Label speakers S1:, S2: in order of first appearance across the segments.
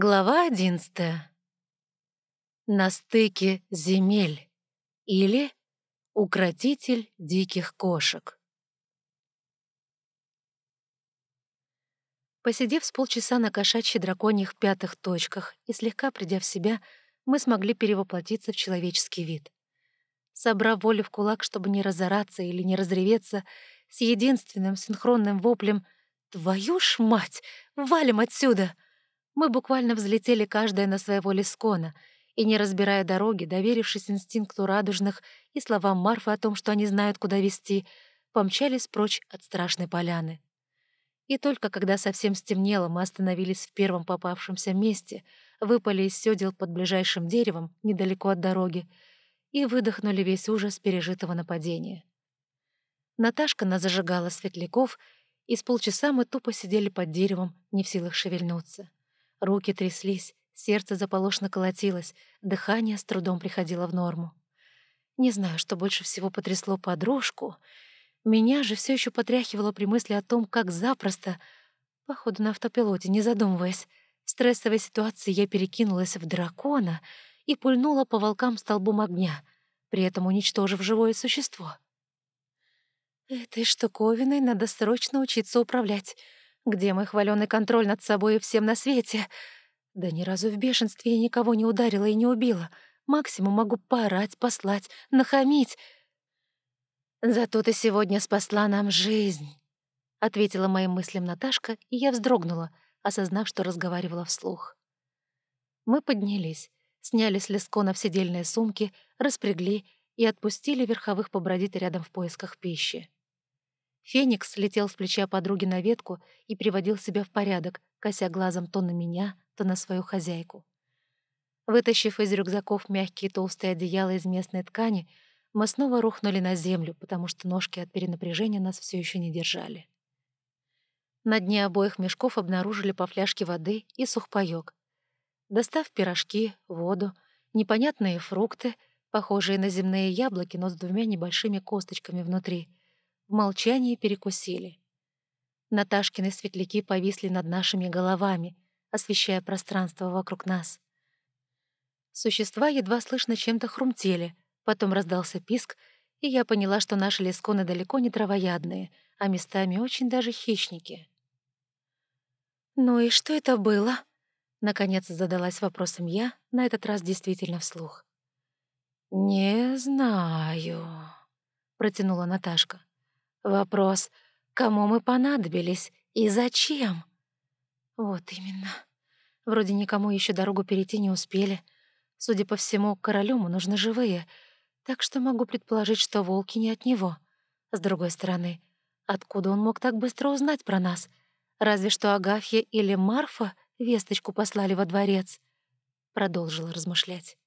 S1: Глава одиннадцатая. На стыке земель или Укротитель диких кошек. Посидев с полчаса на кошачьих драконьих пятых точках и слегка придя в себя, мы смогли перевоплотиться в человеческий вид. Собрав волю в кулак, чтобы не разораться или не разреветься, с единственным синхронным воплем «Твою ж мать! Валим отсюда!» Мы буквально взлетели каждая на своего лескона и, не разбирая дороги, доверившись инстинкту радужных и словам Марфы о том, что они знают, куда вести, помчались прочь от страшной поляны. И только когда совсем стемнело, мы остановились в первом попавшемся месте, выпали из сёдел под ближайшим деревом, недалеко от дороги, и выдохнули весь ужас пережитого нападения. Наташка нас зажигала светляков, и с полчаса мы тупо сидели под деревом, не в силах шевельнуться. Руки тряслись, сердце заполошно колотилось, дыхание с трудом приходило в норму. Не знаю, что больше всего потрясло подружку. Меня же все еще потряхивало при мысли о том, как запросто, походу на автопилоте, не задумываясь, в стрессовой ситуации я перекинулась в дракона и пульнула по волкам столбом огня, при этом уничтожив живое существо. Этой штуковиной надо срочно учиться управлять — где мой хваленый контроль над собой и всем на свете? Да ни разу в бешенстве я никого не ударила и не убила. Максимум могу поорать, послать, нахамить. «Зато ты сегодня спасла нам жизнь», — ответила моим мыслям Наташка, и я вздрогнула, осознав, что разговаривала вслух. Мы поднялись, сняли с лескона в сидельные сумки, распрягли и отпустили верховых побродить рядом в поисках пищи. Феникс летел с плеча подруги на ветку и приводил себя в порядок, кося глазом то на меня, то на свою хозяйку. Вытащив из рюкзаков мягкие толстые одеяла из местной ткани, мы снова рухнули на землю, потому что ножки от перенапряжения нас все еще не держали. На дне обоих мешков обнаружили по фляжке воды и сухпайок. Достав пирожки, воду, непонятные фрукты, похожие на земные яблоки, но с двумя небольшими косточками внутри — в молчании перекусили. Наташкины светляки повисли над нашими головами, освещая пространство вокруг нас. Существа едва слышно чем-то хрумтели, потом раздался писк, и я поняла, что наши лесконы далеко не травоядные, а местами очень даже хищники. «Ну и что это было?» Наконец задалась вопросом я, на этот раз действительно вслух. «Не знаю», — протянула Наташка. Вопрос, кому мы понадобились и зачем? Вот именно. Вроде никому еще дорогу перейти не успели. Судя по всему, королю мы нужны живые, так что могу предположить, что волки не от него. С другой стороны, откуда он мог так быстро узнать про нас? Разве что Агафья или Марфа весточку послали во дворец. Продолжила размышлять.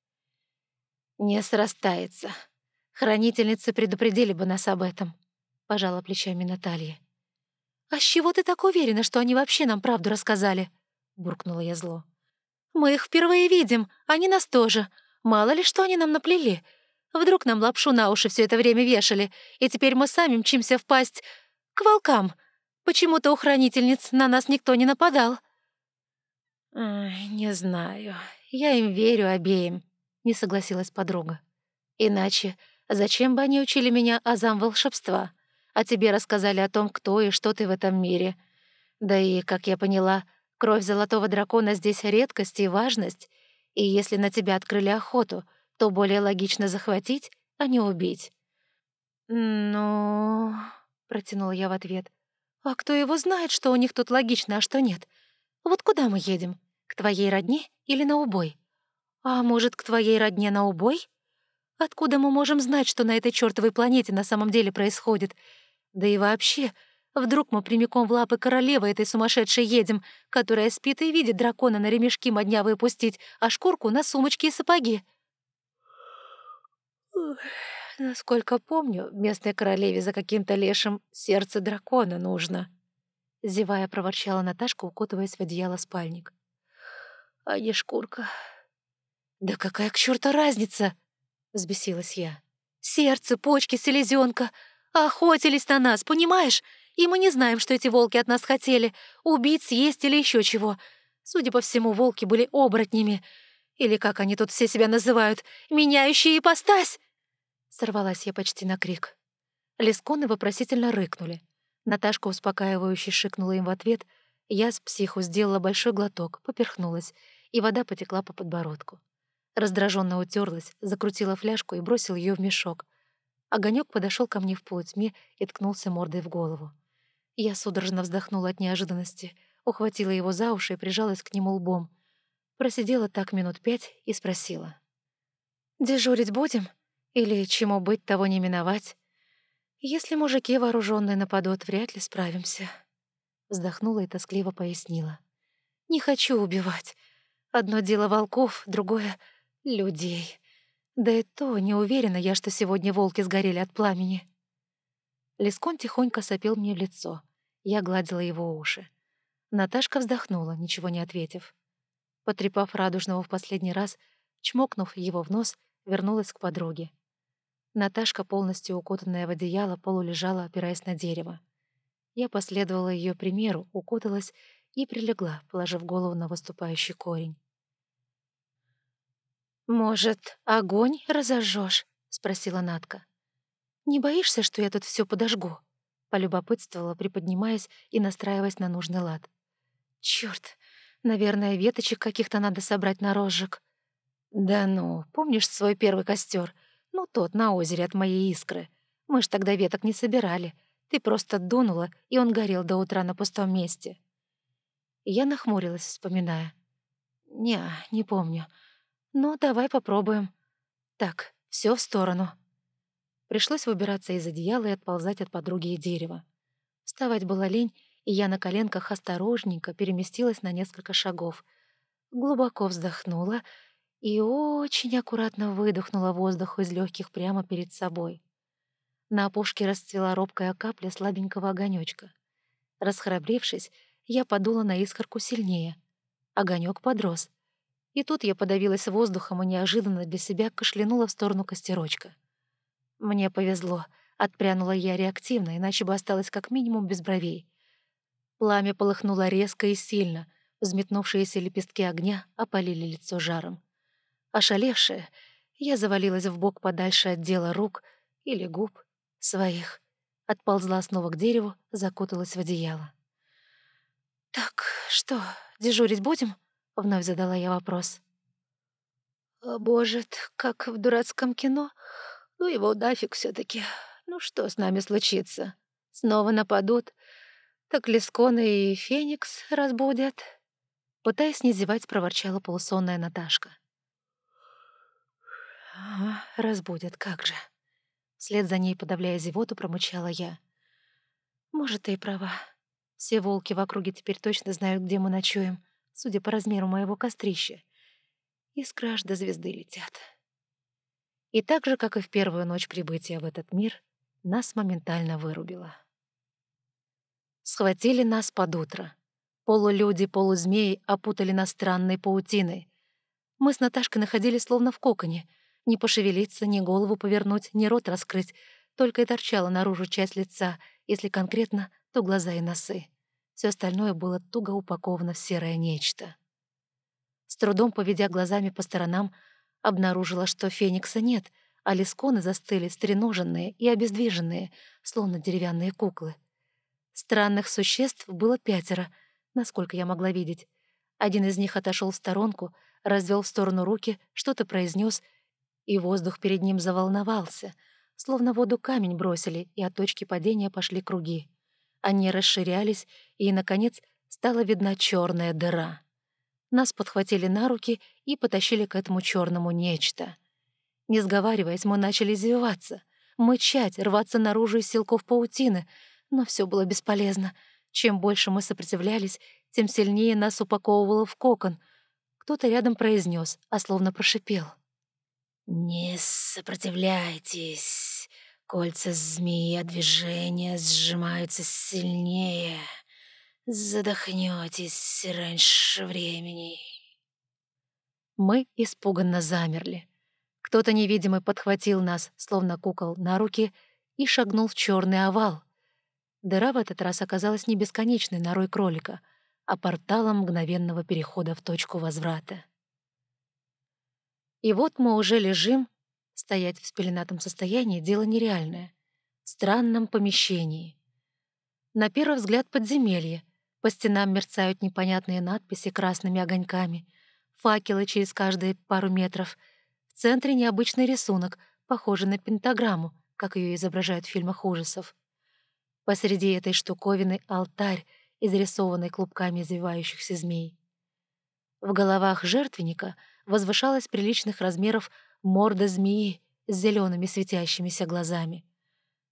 S1: Не срастается. Хранительницы предупредили бы нас об этом пожала плечами Наталья. «А с чего ты так уверена, что они вообще нам правду рассказали?» — буркнула я зло. «Мы их впервые видим, они нас тоже. Мало ли, что они нам наплели. Вдруг нам лапшу на уши все это время вешали, и теперь мы сами мчимся в пасть к волкам. Почему-то у хранительниц на нас никто не нападал». «Не знаю. Я им верю обеим», — не согласилась подруга. «Иначе зачем бы они учили меня азам волшебства?» А тебе рассказали о том, кто и что ты в этом мире. Да и, как я поняла, кровь золотого дракона здесь редкость и важность, и если на тебя открыли охоту, то более логично захватить, а не убить». «Ну...» — протянула я в ответ. «А кто его знает, что у них тут логично, а что нет? Вот куда мы едем? К твоей родне или на убой? А может, к твоей родне на убой? Откуда мы можем знать, что на этой чёртовой планете на самом деле происходит? Да и вообще, вдруг мы прямиком в лапы королевы этой сумасшедшей едем, которая спит и видит дракона на ремешки модня выпустить, а шкурку на сумочки и сапоги. насколько помню, местной королеве за каким-то лешим сердце дракона нужно. Зевая, проворчала Наташка, укутываясь в одеяло спальник. А не шкурка. «Да какая к черту разница?» — взбесилась я. «Сердце, почки, селезенка. Охотились на нас, понимаешь? И мы не знаем, что эти волки от нас хотели. Убить, съесть или еще чего. Судя по всему, волки были оборотнями. Или, как они тут все себя называют, меняющие ипостась. Сорвалась я почти на крик. Лесконы вопросительно рыкнули. Наташка успокаивающе шикнула им в ответ. Я с психу сделала большой глоток, поперхнулась, и вода потекла по подбородку. Раздраженно утерлась, закрутила фляжку и бросил ее в мешок. Огонек подошел ко мне в полутьме и ткнулся мордой в голову. Я судорожно вздохнула от неожиданности, ухватила его за уши и прижалась к нему лбом. Просидела так минут пять и спросила. «Дежурить будем? Или чему быть, того не миновать? Если мужики вооруженные нападут, вряд ли справимся». Вздохнула и тоскливо пояснила. «Не хочу убивать. Одно дело волков, другое — людей. Да и то не уверена я, что сегодня волки сгорели от пламени». Лескон тихонько сопел мне в лицо. Я гладила его уши. Наташка вздохнула, ничего не ответив. Потрепав радужного в последний раз, чмокнув его в нос, вернулась к подруге. Наташка, полностью укутанная в одеяло, полулежала, опираясь на дерево. Я последовала ее примеру, укуталась и прилегла, положив голову на выступающий корень. «Может, огонь разожжешь?» — спросила Натка. «Не боишься, что я тут все подожгу?» — полюбопытствовала, приподнимаясь и настраиваясь на нужный лад. «Чёрт, наверное, веточек каких-то надо собрать на розжиг». «Да ну, помнишь свой первый костер? Ну, тот, на озере от моей искры. Мы ж тогда веток не собирали. Ты просто дунула, и он горел до утра на пустом месте». Я нахмурилась, вспоминая. «Не, не помню. Ну, давай попробуем. Так, все в сторону». Пришлось выбираться из одеяла и отползать от подруги и дерева. Вставать была лень, и я на коленках осторожненько переместилась на несколько шагов. Глубоко вздохнула и очень аккуратно выдохнула воздух из легких прямо перед собой. На опушке расцвела робкая капля слабенького огонечка. Расхрабрившись, я подула на искорку сильнее. Огонек подрос. И тут я подавилась воздухом и неожиданно для себя кашлянула в сторону костерочка. Мне повезло. Отпрянула я реактивно, иначе бы осталось как минимум без бровей. Пламя полыхнуло резко и сильно. Взметнувшиеся лепестки огня опалили лицо жаром. Ошалевшая, я завалилась в бок подальше от дела рук или губ своих. Отползла снова к дереву, закуталась в одеяло. «Так, что, дежурить будем?» — вновь задала я вопрос. «А «Боже, как в дурацком кино. Ну его дафиг все таки Ну что с нами случится? Снова нападут? Так Лискона и Феникс разбудят?» Пытаясь не зевать, проворчала полусонная Наташка. «Ага, разбудят, как же». Вслед за ней, подавляя зевоту, промычала я. «Может, ты и права. Все волки в округе теперь точно знают, где мы ночуем, судя по размеру моего кострища. Искры аж до звезды летят». И так же, как и в первую ночь прибытия в этот мир, нас моментально вырубило. Схватили нас под утро. Полулюди, полузмеи опутали нас странной паутиной. Мы с Наташкой находились словно в коконе — ни пошевелиться, ни голову повернуть, ни рот раскрыть, только и торчала наружу часть лица, если конкретно, то глаза и носы. Все остальное было туго упаковано в серое нечто. С трудом поведя глазами по сторонам, обнаружила, что феникса нет, а лисконы застыли, стреноженные и обездвиженные, словно деревянные куклы. Странных существ было пятеро, насколько я могла видеть. Один из них отошел в сторонку, развел в сторону руки, что-то произнес — и воздух перед ним заволновался, словно воду камень бросили, и от точки падения пошли круги. Они расширялись, и, наконец, стала видна черная дыра. Нас подхватили на руки и потащили к этому черному нечто. Не сговариваясь, мы начали извиваться, мычать, рваться наружу из силков паутины, но все было бесполезно. Чем больше мы сопротивлялись, тем сильнее нас упаковывало в кокон. Кто-то рядом произнес, а словно прошипел — «Не сопротивляйтесь. Кольца змеи от движения сжимаются сильнее. Задохнетесь раньше времени». Мы испуганно замерли. Кто-то невидимый подхватил нас, словно кукол, на руки и шагнул в черный овал. Дыра в этот раз оказалась не бесконечной норой кролика, а порталом мгновенного перехода в точку возврата. И вот мы уже лежим, стоять в спеленатом состоянии — дело нереальное, в странном помещении. На первый взгляд подземелье, по стенам мерцают непонятные надписи красными огоньками, факелы через каждые пару метров. В центре необычный рисунок, похожий на пентаграмму, как ее изображают в фильмах ужасов. Посреди этой штуковины алтарь, изрисованный клубками извивающихся змей. В головах жертвенника возвышалась приличных размеров морда змеи с зелеными светящимися глазами.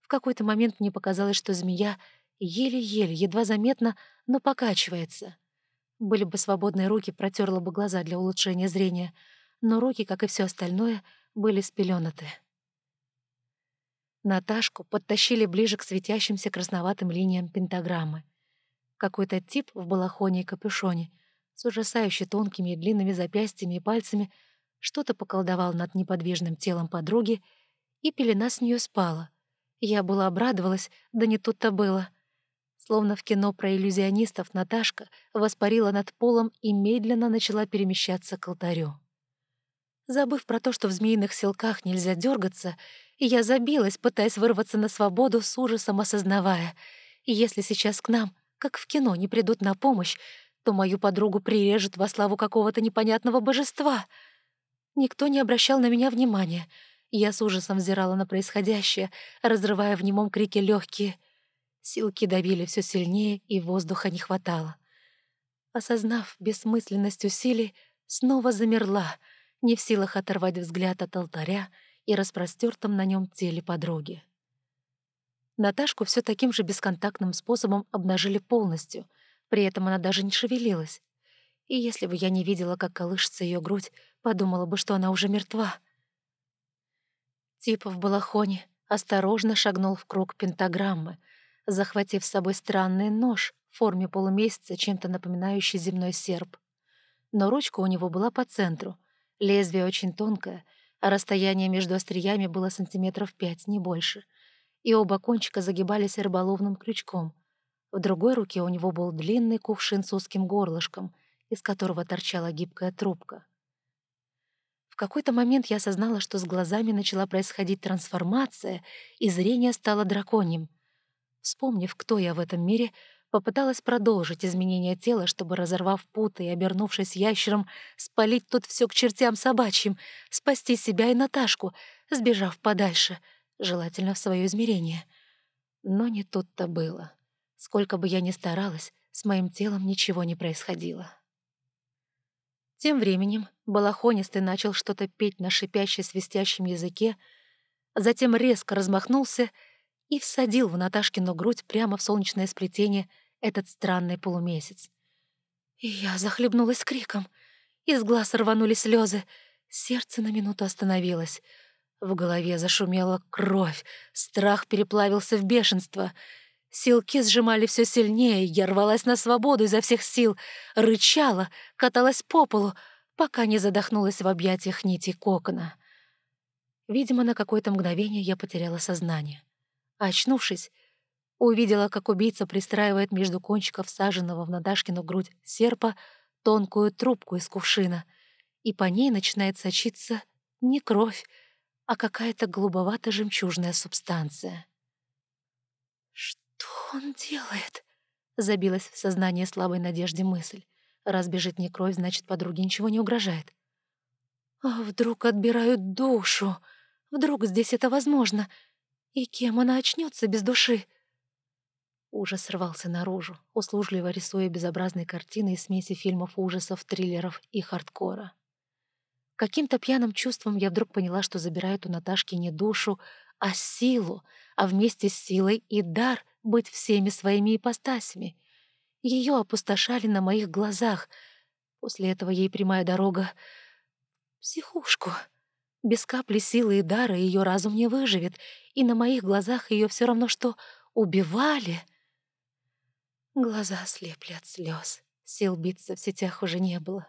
S1: В какой-то момент мне показалось, что змея еле-еле, едва заметно, но покачивается. Были бы свободные руки, протерла бы глаза для улучшения зрения, но руки, как и все остальное, были спеленаты. Наташку подтащили ближе к светящимся красноватым линиям пентаграммы. Какой-то тип в балахоне и капюшоне с ужасающе тонкими и длинными запястьями и пальцами что-то поколдовал над неподвижным телом подруги, и пелена с нее спала. Я была обрадовалась, да не тут-то было. Словно в кино про иллюзионистов Наташка воспарила над полом и медленно начала перемещаться к алтарю. Забыв про то, что в змеиных селках нельзя дергаться, я забилась, пытаясь вырваться на свободу, с ужасом осознавая, если сейчас к нам, как в кино, не придут на помощь, то мою подругу прирежут во славу какого-то непонятного божества. Никто не обращал на меня внимания. Я с ужасом взирала на происходящее, разрывая в немом крике легкие. Силки давили все сильнее, и воздуха не хватало. Осознав бессмысленность усилий, снова замерла, не в силах оторвать взгляд от алтаря и распростертом на нем теле подруги. Наташку все таким же бесконтактным способом обнажили полностью — при этом она даже не шевелилась. И если бы я не видела, как колышется ее грудь, подумала бы, что она уже мертва. Тип в балахоне осторожно шагнул в круг пентаграммы, захватив с собой странный нож в форме полумесяца, чем-то напоминающий земной серп. Но ручка у него была по центру, лезвие очень тонкое, а расстояние между остриями было сантиметров пять, не больше, и оба кончика загибались рыболовным крючком, в другой руке у него был длинный кувшин с узким горлышком, из которого торчала гибкая трубка. В какой-то момент я осознала, что с глазами начала происходить трансформация, и зрение стало драконьим. Вспомнив, кто я в этом мире, попыталась продолжить изменение тела, чтобы, разорвав путы и обернувшись ящером, спалить тут все к чертям собачьим, спасти себя и Наташку, сбежав подальше, желательно в свое измерение. Но не тут-то было. Сколько бы я ни старалась, с моим телом ничего не происходило. Тем временем балахонистый начал что-то петь на шипяще-свистящем языке, затем резко размахнулся и всадил в Наташкину грудь прямо в солнечное сплетение этот странный полумесяц. И я захлебнулась криком. Из глаз рванули слезы, сердце на минуту остановилось. В голове зашумела кровь, страх переплавился в бешенство — Силки сжимали все сильнее, я рвалась на свободу изо всех сил, рычала, каталась по полу, пока не задохнулась в объятиях нити кокона. Видимо, на какое-то мгновение я потеряла сознание. Очнувшись, увидела, как убийца пристраивает между кончиков саженного в Надашкину грудь серпа тонкую трубку из кувшина, и по ней начинает сочиться не кровь, а какая-то голубовато-жемчужная субстанция. «Что он делает?» — забилась в сознание слабой надежде мысль. «Раз бежит не кровь, значит, подруге ничего не угрожает». «А вдруг отбирают душу? Вдруг здесь это возможно? И кем она очнется без души?» Ужас рвался наружу, услужливо рисуя безобразные картины из смеси фильмов ужасов, триллеров и хардкора. Каким-то пьяным чувством я вдруг поняла, что забирают у Наташки не душу, а силу, а вместе с силой и дар, быть всеми своими ипостасями. Ее опустошали на моих глазах. После этого ей прямая дорога — психушку. Без капли силы и дара ее разум не выживет, и на моих глазах ее все равно что убивали. Глаза слепли от слез. Сил биться в сетях уже не было.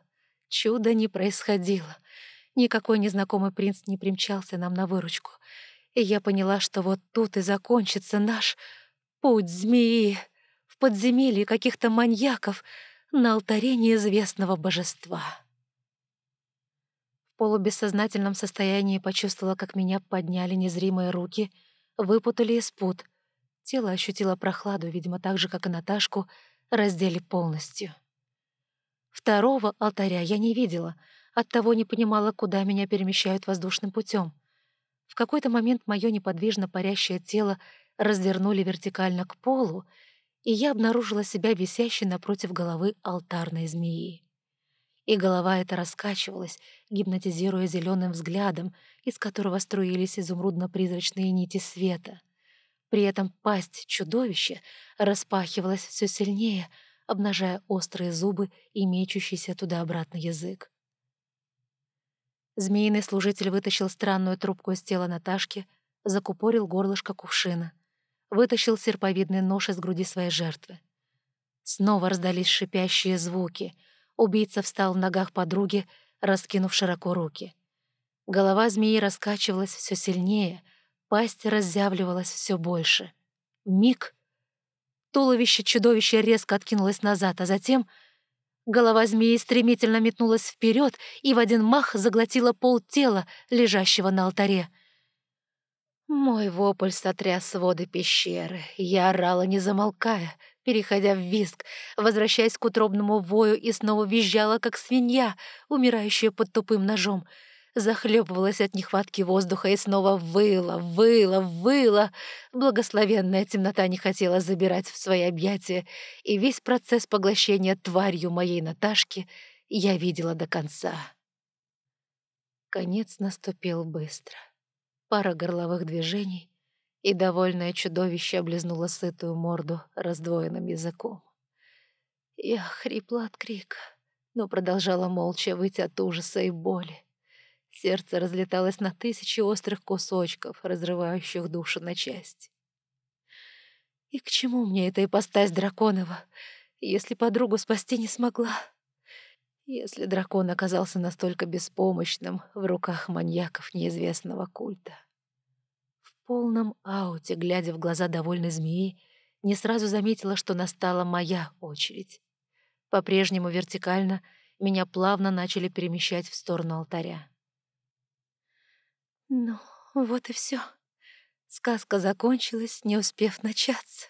S1: Чуда не происходило. Никакой незнакомый принц не примчался нам на выручку. И я поняла, что вот тут и закончится наш Путь змеи в подземелье каких-то маньяков, на алтаре неизвестного божества. Полубессознательном состоянии почувствовала, как меня подняли незримые руки, выпутали из пут. Тело ощутило прохладу, видимо, так же, как и Наташку, раздели полностью. Второго алтаря я не видела, оттого не понимала, куда меня перемещают воздушным путем. В какой-то момент мое неподвижно парящее тело развернули вертикально к полу, и я обнаружила себя висящей напротив головы алтарной змеи. И голова эта раскачивалась, гипнотизируя зеленым взглядом, из которого струились изумрудно-призрачные нити света. При этом пасть чудовища распахивалась все сильнее, обнажая острые зубы и мечущийся туда-обратно язык. Змеиный служитель вытащил странную трубку из тела Наташки, закупорил горлышко кувшина, вытащил серповидный нож из груди своей жертвы. Снова раздались шипящие звуки. Убийца встал в ногах подруги, раскинув широко руки. Голова змеи раскачивалась все сильнее, пасть разъявливалась все больше. Миг. Туловище чудовища резко откинулось назад, а затем Голова змеи стремительно метнулась вперед и в один мах заглотила пол тела, лежащего на алтаре. Мой вопль сотряс воды пещеры. Я орала, не замолкая, переходя в визг, возвращаясь к утробному вою и снова визжала, как свинья, умирающая под тупым ножом — захлебывалась от нехватки воздуха и снова выла, выла, выла. Благословенная темнота не хотела забирать в свои объятия, и весь процесс поглощения тварью моей Наташки я видела до конца. Конец наступил быстро. Пара горловых движений, и довольное чудовище облизнуло сытую морду раздвоенным языком. Я хрипла от крика, но продолжала молча выть от ужаса и боли. Сердце разлеталось на тысячи острых кусочков, разрывающих душу на части. И к чему мне эта ипостась Драконова, если подругу спасти не смогла? Если дракон оказался настолько беспомощным в руках маньяков неизвестного культа? Полном ауте, глядя в глаза довольной змеи, не сразу заметила, что настала моя очередь. По-прежнему вертикально меня плавно начали перемещать в сторону алтаря. Ну, вот и все. Сказка закончилась, не успев начаться.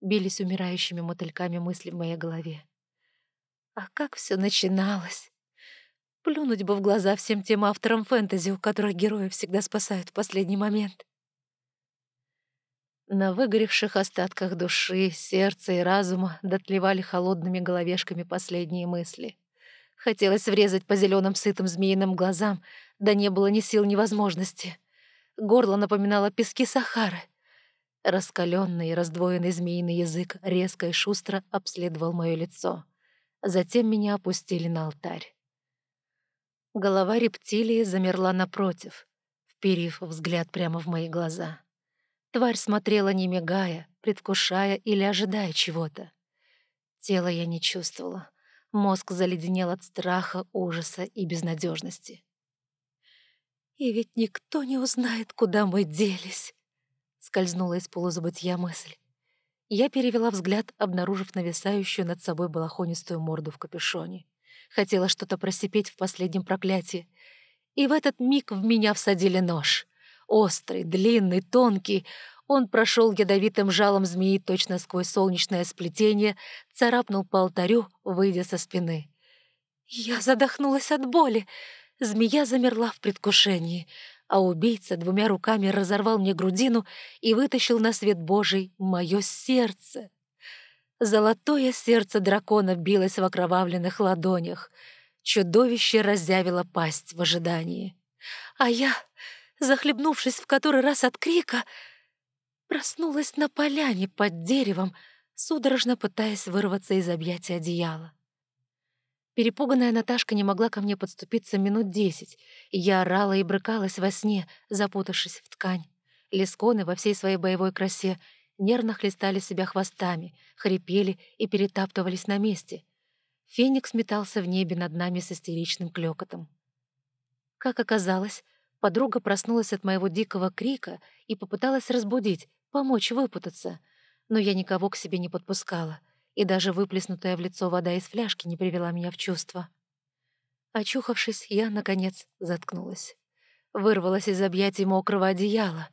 S1: Бились умирающими мотыльками мысли в моей голове. А как все начиналось? Плюнуть бы в глаза всем тем авторам фэнтези, у которых герои всегда спасают в последний момент. На выгоревших остатках души, сердца и разума дотлевали холодными головешками последние мысли. Хотелось врезать по зеленым сытым змеиным глазам, да не было ни сил, ни возможности. Горло напоминало пески Сахары. Раскаленный и раздвоенный змеиный язык резко и шустро обследовал мое лицо. Затем меня опустили на алтарь. Голова рептилии замерла напротив, вперив взгляд прямо в мои глаза. Тварь смотрела, не мигая, предвкушая или ожидая чего-то. Тело я не чувствовала. Мозг заледенел от страха, ужаса и безнадежности. «И ведь никто не узнает, куда мы делись», — скользнула из полузабытия мысль. Я перевела взгляд, обнаружив нависающую над собой балахонистую морду в капюшоне. Хотела что-то просипеть в последнем проклятии. И в этот миг в меня всадили нож. Острый, длинный, тонкий. Он прошел ядовитым жалом змеи точно сквозь солнечное сплетение, царапнул по алтарю, выйдя со спины. Я задохнулась от боли. Змея замерла в предвкушении, а убийца двумя руками разорвал мне грудину и вытащил на свет Божий мое сердце. Золотое сердце дракона билось в окровавленных ладонях. Чудовище разъявило пасть в ожидании. А я, захлебнувшись в который раз от крика, Проснулась на поляне под деревом, судорожно пытаясь вырваться из объятия одеяла. Перепуганная Наташка не могла ко мне подступиться минут десять, и я орала и брыкалась во сне, запутавшись в ткань. Лесконы во всей своей боевой красе нервно хлестали себя хвостами, хрипели и перетаптывались на месте. Феникс метался в небе над нами с истеричным клёкотом. Как оказалось, подруга проснулась от моего дикого крика и попыталась разбудить, помочь выпутаться, но я никого к себе не подпускала, и даже выплеснутая в лицо вода из фляжки не привела меня в чувство. Очухавшись, я, наконец, заткнулась. Вырвалась из объятий мокрого одеяла.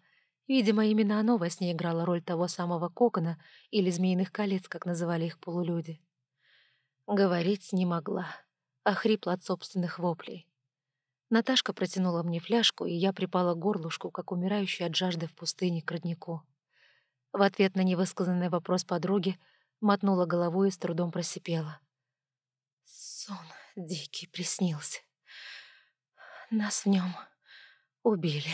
S1: Видимо, именно оно во сне играло роль того самого кокона или змеиных колец, как называли их полулюди. Говорить не могла, а хрипла от собственных воплей. Наташка протянула мне фляжку, и я припала к горлышку, как умирающий от жажды в пустыне к роднику. В ответ на невысказанный вопрос подруги мотнула головой и с трудом просипела. Сон дикий приснился. Нас в нем убили.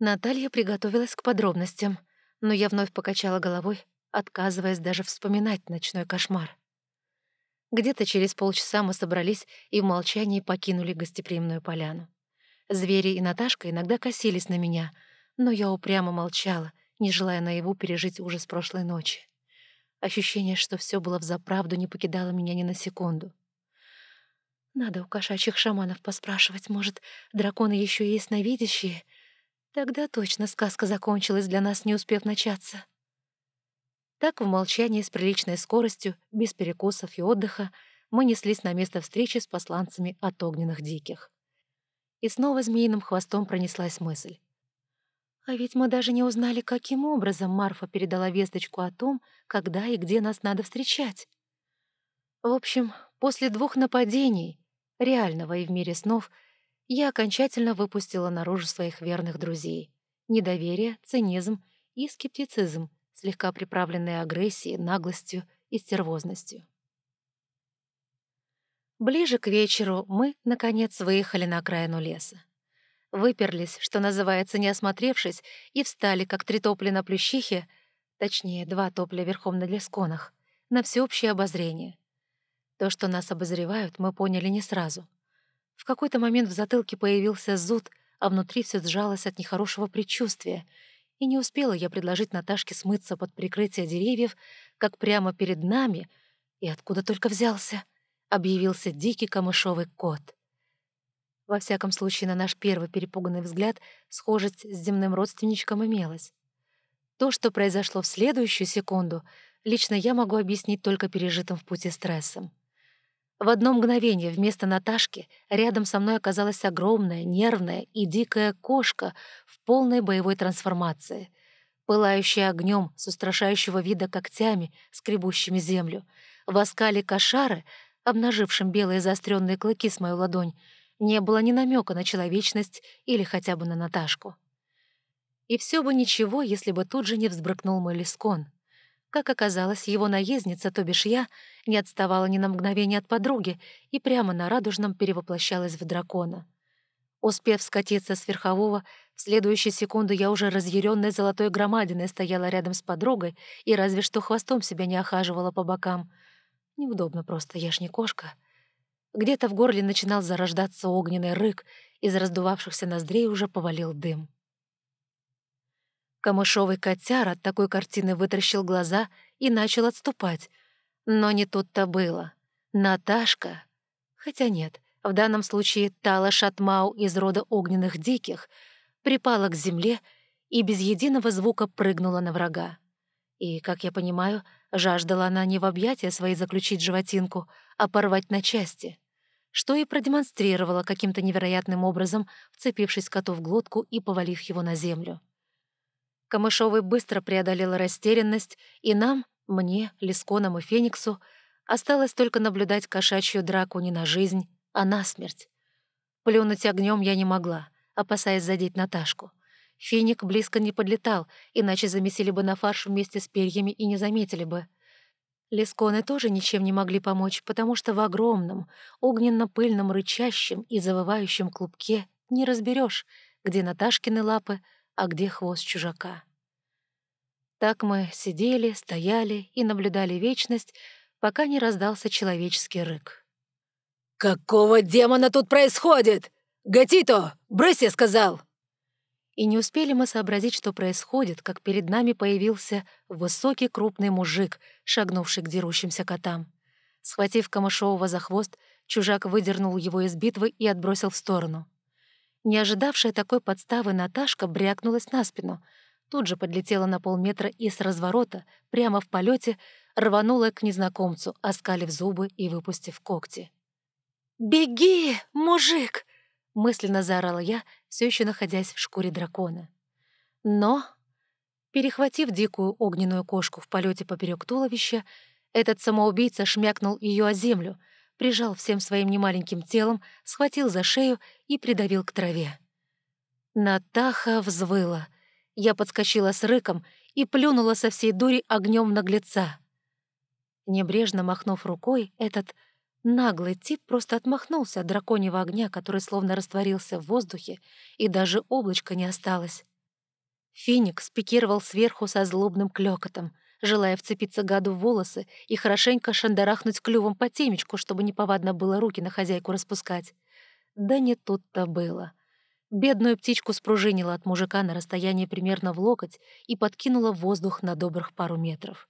S1: Наталья приготовилась к подробностям, но я вновь покачала головой, отказываясь даже вспоминать ночной кошмар. Где-то через полчаса мы собрались и в молчании покинули гостеприимную поляну. Звери и Наташка иногда косились на меня, но я упрямо молчала, не желая наяву пережить ужас прошлой ночи. Ощущение, что все было взаправду, не покидало меня ни на секунду. Надо у кошачьих шаманов поспрашивать, может, драконы еще и ясновидящие? Тогда точно сказка закончилась для нас, не успев начаться. Так в молчании с приличной скоростью, без перекусов и отдыха, мы неслись на место встречи с посланцами от огненных диких. И снова змеиным хвостом пронеслась мысль. А ведь мы даже не узнали, каким образом Марфа передала весточку о том, когда и где нас надо встречать. В общем, после двух нападений, реального и в мире снов, я окончательно выпустила наружу своих верных друзей. Недоверие, цинизм и скептицизм, слегка приправленные агрессией, наглостью и стервозностью. Ближе к вечеру мы, наконец, выехали на окраину леса. Выперлись, что называется, не осмотревшись, и встали, как три топли на плющихе, точнее, два топля верхом на лесконах, на всеобщее обозрение. То, что нас обозревают, мы поняли не сразу. В какой-то момент в затылке появился зуд, а внутри все сжалось от нехорошего предчувствия — и не успела я предложить Наташке смыться под прикрытие деревьев, как прямо перед нами, и откуда только взялся, объявился дикий камышовый кот. Во всяком случае, на наш первый перепуганный взгляд схожесть с земным родственничком имелась. То, что произошло в следующую секунду, лично я могу объяснить только пережитым в пути стрессом. В одно мгновение вместо Наташки рядом со мной оказалась огромная, нервная и дикая кошка в полной боевой трансформации, пылающая огнем с устрашающего вида когтями, скребущими землю. В оскале кошары, обнажившим белые заостренные клыки с мою ладонь, не было ни намека на человечность или хотя бы на Наташку. И все бы ничего, если бы тут же не взбрыкнул мой лискон — как оказалось, его наездница, то бишь я, не отставала ни на мгновение от подруги и прямо на радужном перевоплощалась в дракона. Успев скатиться с верхового, в следующую секунду я уже разъяренной золотой громадиной стояла рядом с подругой и разве что хвостом себя не охаживала по бокам. Неудобно просто, я ж не кошка. Где-то в горле начинал зарождаться огненный рык, из раздувавшихся ноздрей уже повалил дым. Камышовый котяр от такой картины вытращил глаза и начал отступать. Но не тут-то было. Наташка... Хотя нет, в данном случае Тала Шатмау из рода огненных диких припала к земле и без единого звука прыгнула на врага. И, как я понимаю, жаждала она не в объятия своей заключить животинку, а порвать на части, что и продемонстрировала каким-то невероятным образом, вцепившись коту в глотку и повалив его на землю. Камышовый быстро преодолел растерянность, и нам, мне, Лисконам и Фениксу, осталось только наблюдать кошачью драку не на жизнь, а на смерть. Плюнуть огнем я не могла, опасаясь задеть Наташку. Финик близко не подлетал, иначе замесили бы на фарш вместе с перьями и не заметили бы. Лесконы тоже ничем не могли помочь, потому что в огромном, огненно-пыльном рычащем и завывающем клубке не разберешь, где Наташкины лапы, а где хвост чужака. Так мы сидели, стояли и наблюдали вечность, пока не раздался человеческий рык. «Какого демона тут происходит? Гатито, брысь, я сказал!» И не успели мы сообразить, что происходит, как перед нами появился высокий крупный мужик, шагнувший к дерущимся котам. Схватив Камышового за хвост, чужак выдернул его из битвы и отбросил в сторону. Не ожидавшая такой подставы Наташка брякнулась на спину, тут же подлетела на полметра и с разворота, прямо в полете, рванула к незнакомцу, оскалив зубы и выпустив когти. «Беги, мужик!» — мысленно заорала я, все еще находясь в шкуре дракона. Но, перехватив дикую огненную кошку в полете поперек туловища, этот самоубийца шмякнул ее о землю, прижал всем своим немаленьким телом, схватил за шею и придавил к траве. Натаха взвыла. Я подскочила с рыком и плюнула со всей дури огнем наглеца. Небрежно махнув рукой, этот наглый тип просто отмахнулся от драконьего огня, который словно растворился в воздухе, и даже облачка не осталось. Феникс пикировал сверху со злобным клёкотом, желая вцепиться гаду в волосы и хорошенько шандарахнуть клювом по темечку, чтобы неповадно было руки на хозяйку распускать. Да не тут-то было. Бедную птичку спружинила от мужика на расстоянии примерно в локоть и подкинула воздух на добрых пару метров.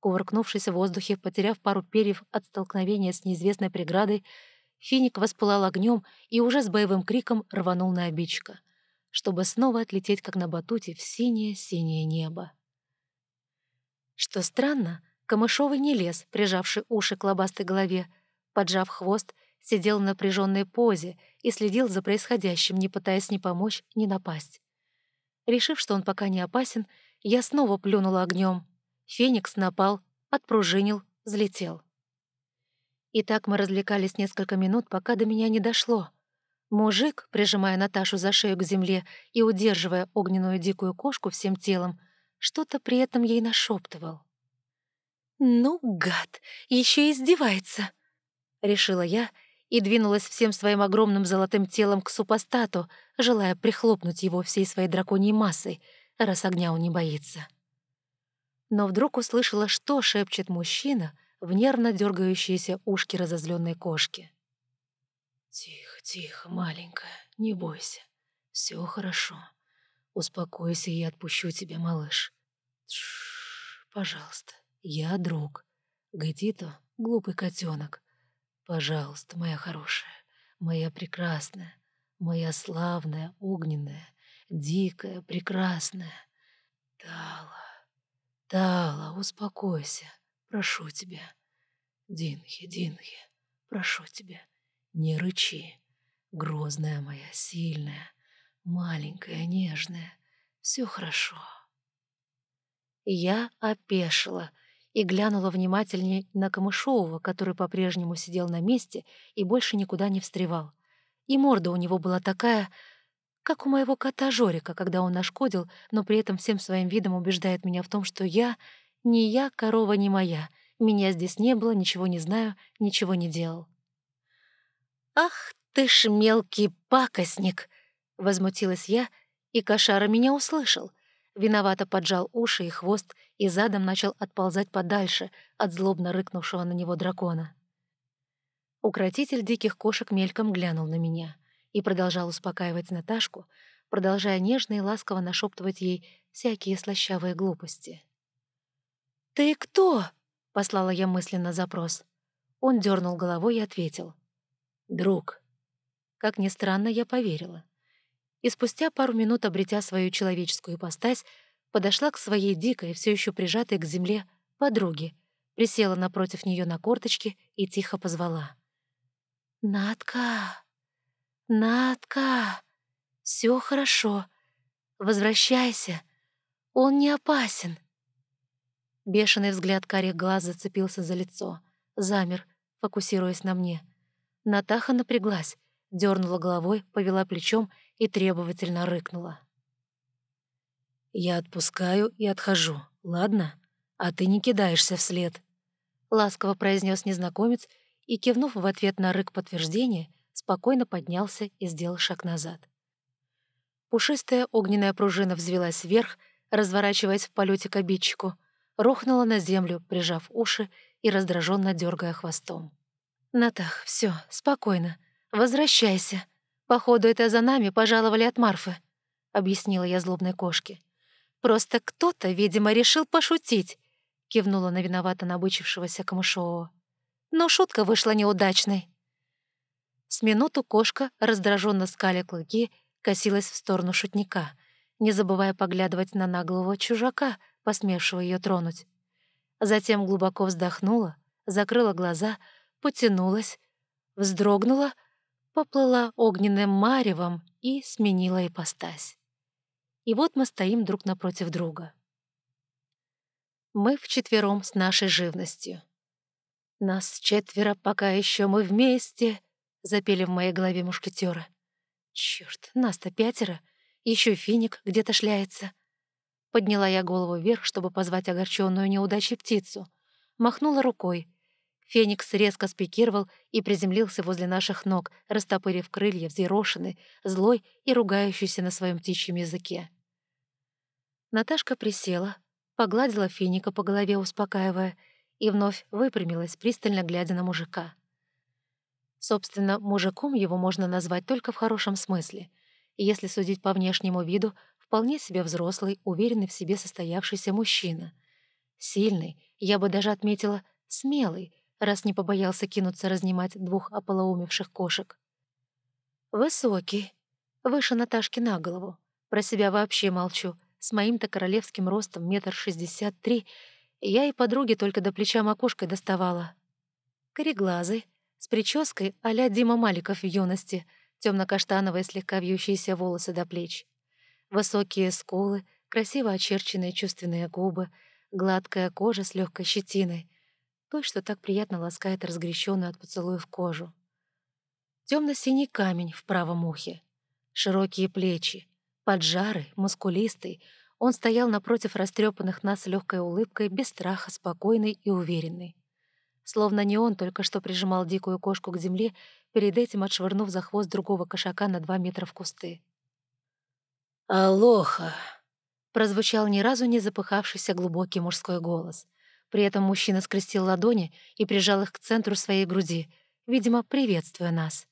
S1: Кувыркнувшись в воздухе, потеряв пару перьев от столкновения с неизвестной преградой, финик воспылал огнем и уже с боевым криком рванул на обидчика, чтобы снова отлететь, как на батуте, в синее-синее небо. Что странно, Камышовый не лез, прижавший уши к лобастой голове, поджав хвост сидел в напряженной позе и следил за происходящим, не пытаясь ни помочь, ни напасть. Решив, что он пока не опасен, я снова плюнула огнем. Феникс напал, отпружинил, взлетел. И так мы развлекались несколько минут, пока до меня не дошло. Мужик, прижимая Наташу за шею к земле и удерживая огненную дикую кошку всем телом, что-то при этом ей нашептывал. «Ну, гад, еще издевается!» — решила я и двинулась всем своим огромным золотым телом к супостату, желая прихлопнуть его всей своей драконьей массой, раз огня он не боится. Но вдруг услышала, что шепчет мужчина в нервно дергающиеся ушки разозленной кошки. «Тихо, тихо, маленькая, не бойся. Все хорошо. Успокойся, я отпущу тебя, малыш. Тш, пожалуйста, я друг. Где-то глупый котенок. Пожалуйста, моя хорошая, моя прекрасная, моя славная, огненная, дикая, прекрасная. Тала, Тала, успокойся, прошу тебя. Динхи, Динхи, прошу тебя, не рычи. Грозная моя, сильная, маленькая, нежная, все хорошо. Я опешила — и глянула внимательнее на Камышового, который по-прежнему сидел на месте и больше никуда не встревал. И морда у него была такая, как у моего кота Жорика, когда он нашкодил, но при этом всем своим видом убеждает меня в том, что я, не я, корова не моя, меня здесь не было, ничего не знаю, ничего не делал. «Ах ты ж мелкий пакостник!» — возмутилась я, и кошара меня услышал — виновато поджал уши и хвост и задом начал отползать подальше от злобно рыкнувшего на него дракона. Укротитель диких кошек мельком глянул на меня и продолжал успокаивать Наташку, продолжая нежно и ласково нашептывать ей всякие слащавые глупости. «Ты кто?» — послала я мысленно запрос. Он дернул головой и ответил. «Друг». Как ни странно, я поверила и спустя пару минут, обретя свою человеческую ипостась, подошла к своей дикой, все еще прижатой к земле, подруге, присела напротив нее на корточки и тихо позвала. «Надка! Надка! Все хорошо. Возвращайся. Он не опасен». Бешеный взгляд карих глаз зацепился за лицо, замер, фокусируясь на мне. Натаха напряглась, дернула головой, повела плечом и требовательно рыкнула. «Я отпускаю и отхожу, ладно? А ты не кидаешься вслед», — ласково произнес незнакомец и, кивнув в ответ на рык подтверждения, спокойно поднялся и сделал шаг назад. Пушистая огненная пружина взвелась вверх, разворачиваясь в полете к обидчику, рухнула на землю, прижав уши и раздраженно дергая хвостом. «Натах, все, спокойно. Возвращайся. Походу, это за нами пожаловали от Марфы», — объяснила я злобной кошке. «Просто кто-то, видимо, решил пошутить», — кивнула на виновато набычившегося Камышового. «Но шутка вышла неудачной». С минуту кошка, раздраженно скаля клыки, косилась в сторону шутника, не забывая поглядывать на наглого чужака, посмевшего ее тронуть. Затем глубоко вздохнула, закрыла глаза, потянулась, вздрогнула, поплыла огненным маревом и сменила ипостась. И вот мы стоим друг напротив друга. Мы вчетвером с нашей живностью. «Нас четверо, пока еще мы вместе», — запели в моей голове мушкетеры. Черт, нас-то пятеро, еще финик где-то шляется. Подняла я голову вверх, чтобы позвать огорченную неудачей птицу. Махнула рукой. Феникс резко спикировал и приземлился возле наших ног, растопырив крылья, взъерошенный, злой и ругающийся на своем птичьем языке. Наташка присела, погладила финика по голове, успокаивая, и вновь выпрямилась, пристально глядя на мужика. Собственно, мужиком его можно назвать только в хорошем смысле. Если судить по внешнему виду, вполне себе взрослый, уверенный в себе состоявшийся мужчина. Сильный, я бы даже отметила, смелый, раз не побоялся кинуться разнимать двух ополоумевших кошек. Высокий, выше Наташки на голову. Про себя вообще молчу. С моим-то королевским ростом метр шестьдесят три я и подруге только до плеча макушкой доставала. Кореглазый, с прической а-ля Дима Маликов в юности, темно-каштановые слегка вьющиеся волосы до плеч. Высокие скулы, красиво очерченные чувственные губы, гладкая кожа с легкой щетиной, той, что так приятно ласкает разгрещенную от поцелуев кожу. Темно-синий камень в правом ухе, широкие плечи, поджарый, мускулистый, он стоял напротив растрепанных нас легкой улыбкой, без страха, спокойный и уверенный. Словно не он только что прижимал дикую кошку к земле, перед этим отшвырнув за хвост другого кошака на два метра в кусты. «Алоха!» — прозвучал ни разу не запыхавшийся глубокий мужской голос. При этом мужчина скрестил ладони и прижал их к центру своей груди, видимо, приветствуя нас.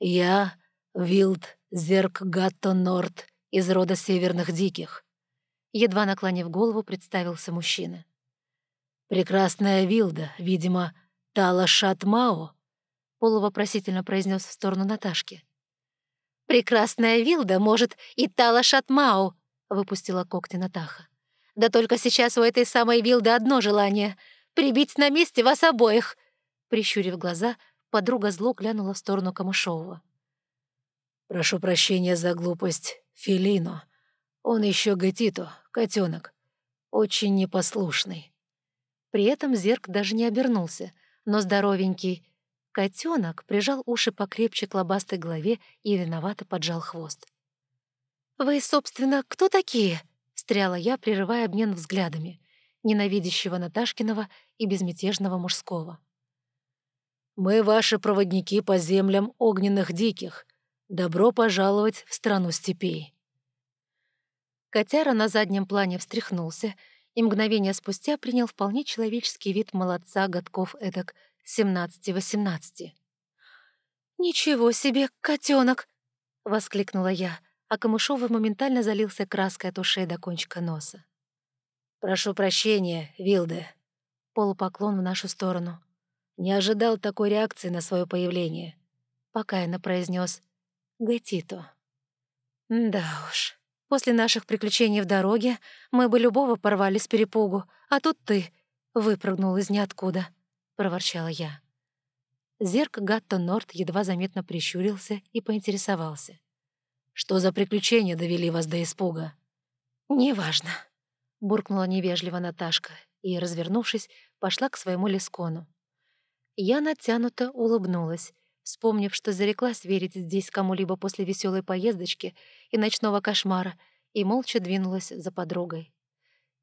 S1: «Я Вилд Зерк Гатто Норд из рода Северных Диких», едва наклонив голову, представился мужчина. «Прекрасная Вилда, видимо, Тала Шатмао», — полувопросительно произнес в сторону Наташки. «Прекрасная Вилда, может, и Тала Шатмау», — выпустила когти Натаха. «Да только сейчас у этой самой Вилды одно желание — прибить на месте вас обоих!» Прищурив глаза, подруга зло глянула в сторону Камышового. «Прошу прощения за глупость, Филино. Он еще Гетито, котенок, очень непослушный». При этом Зерк даже не обернулся, но здоровенький котенок прижал уши покрепче к лобастой голове и виновато поджал хвост. «Вы, собственно, кто такие?» — встряла я, прерывая обмен взглядами, ненавидящего Наташкиного и безмятежного мужского. «Мы ваши проводники по землям огненных диких. Добро пожаловать в страну степей». Котяра на заднем плане встряхнулся — и мгновение спустя принял вполне человеческий вид молодца годков эдак 17-18. «Ничего себе, котенок! воскликнула я, а Камышова моментально залился краской от ушей до кончика носа. «Прошу прощения, Вилде», — полупоклон в нашу сторону. «Не ожидал такой реакции на свое появление», — покаянно произнес Гетито. «Да уж, После наших приключений в дороге мы бы любого порвали с перепугу, а тут ты выпрыгнул из ниоткуда», — проворчала я. Зерк Гатто Норт едва заметно прищурился и поинтересовался. «Что за приключения довели вас до испуга?» «Неважно», — буркнула невежливо Наташка и, развернувшись, пошла к своему лескону. Я натянуто улыбнулась, вспомнив, что зареклась верить здесь кому-либо после веселой поездочки и ночного кошмара, и молча двинулась за подругой.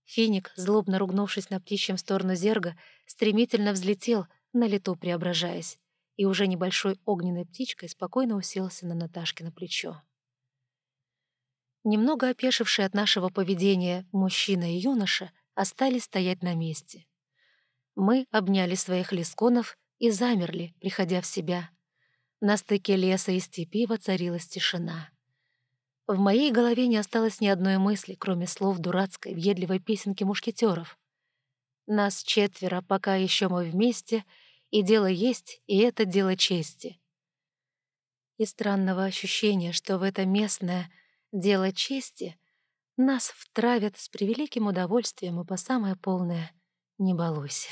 S1: Финик, злобно ругнувшись на птичьем сторону зерга, стремительно взлетел, на лету преображаясь, и уже небольшой огненной птичкой спокойно уселся на Наташкино плечо. Немного опешившие от нашего поведения мужчина и юноша остались стоять на месте. Мы обняли своих лисконов и замерли, приходя в себя — на стыке леса и степи воцарилась тишина. В моей голове не осталось ни одной мысли, кроме слов дурацкой, въедливой песенки мушкетеров. Нас четверо, пока еще мы вместе, и дело есть, и это дело чести. И странного ощущения, что в это местное дело чести нас втравят с превеликим удовольствием и по самое полное Не балуйся.